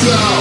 slow.